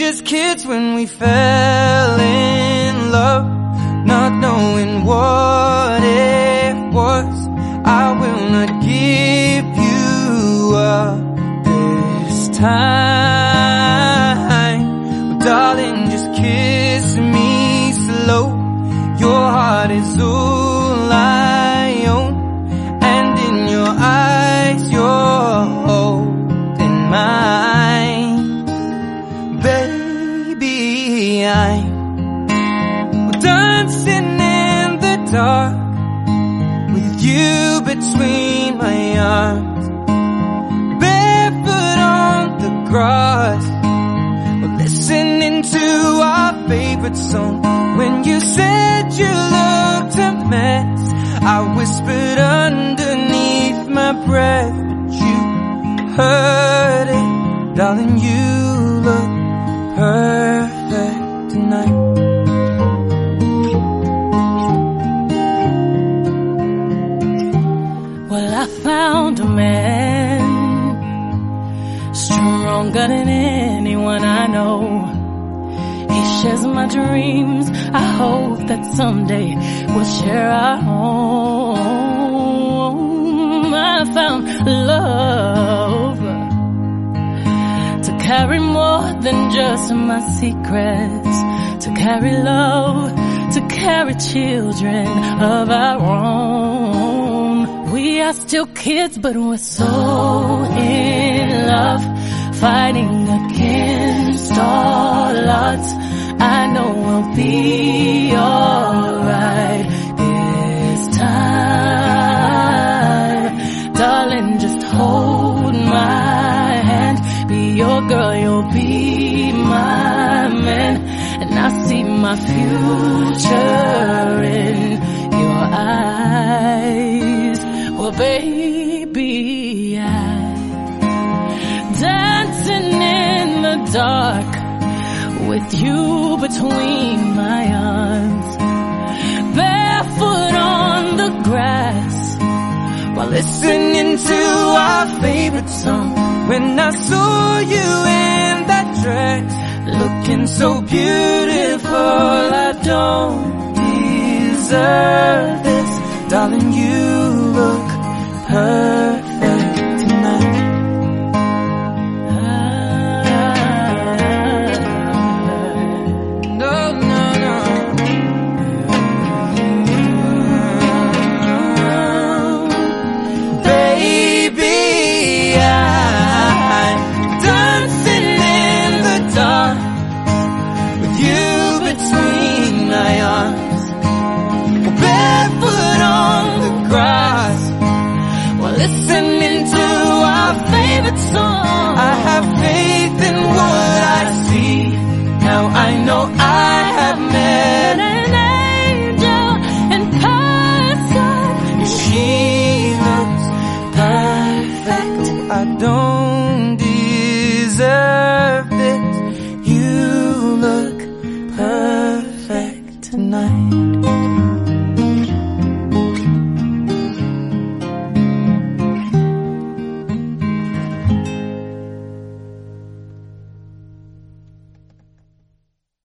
Just kids when we fell in love, not knowing what it was. I will not give you up this time. Well, darling, just kiss me slow. Your heart is all dancing in the dark with you between my arms. Barefoot on the grass. Listening to our favorite song. When you said you looked a mess, I whispered underneath my breath, but you heard it. Darling, you look perfect stronger than anyone I know. He shares my dreams. I hope that someday we'll share our home. I found love to carry more than just my secrets, to carry love, to carry children of our own. We are still kids, but we're so in love, fighting against all odds. I know we'll be alright this time. Darling, just hold my hand. Be your girl, you'll be my man. And I see my future in your eyes. Well, baby, I in dark with you between my arms, barefoot on the grass while listening to our favorite song. When I saw you in that dress, looking so beautiful, I don't deserve this, darling. You look perfect I